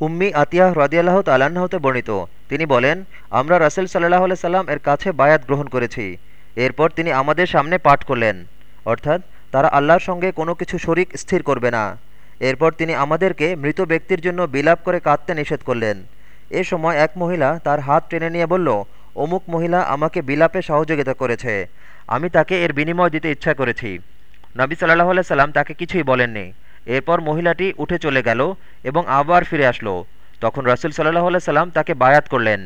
উম্মি আতিয়াহ রদিয়াল্লাহ তালাহ হতে বর্ণিত। তিনি বলেন, আমরা রাসেল সাল্লাহ সাল্লাম এর কাছে বায়াত গ্রহণ করেছি। এরপর তিনি আমাদের সামনে পাঠ করলেন। অর্থাৎ, তারা আল্লাহর সঙ্গে কোনো কিছু শরিক স্থির করবে না। এরপর তিনি আমাদেরকে মৃত ব্যক্তির জন্য বিলাপ করে কাঁদতে নিষেধ করলেন। এ সময় এক মহিলা তার হাত টেনে নিয়ে বলল, অমুক মহিলা আমাকে বিলাপে সহযোগিতা করেছে। আমি তাকে এর বিনিময় দিতে ইচ্ছা করেছি। নবী সাল্লাহ সাল্লাম তাকে কিছুই বলেননি। এরপর মহিলাটি উঠে চলে গেল এবং আবার ফিরে আসলো। তখন রাসুল সাল্লাহ সাল্লাম তাকে বায়াত করলেন।